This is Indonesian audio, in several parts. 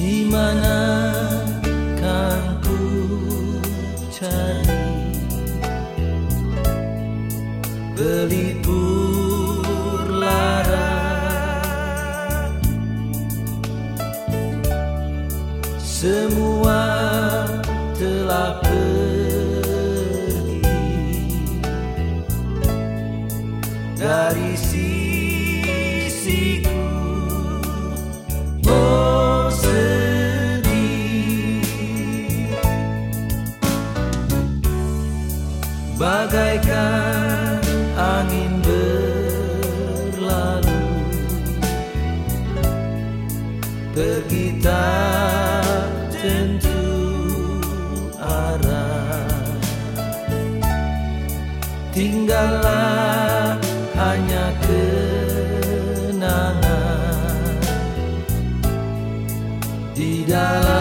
Di mana pelipur Semua telah pergi. Dari sisiku Oh sedih. Bagaikan angin berlalu Pergi tak Tinggallah hanya kenangan di dalam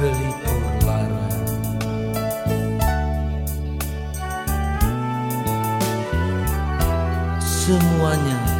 pelipur lara. Semuanya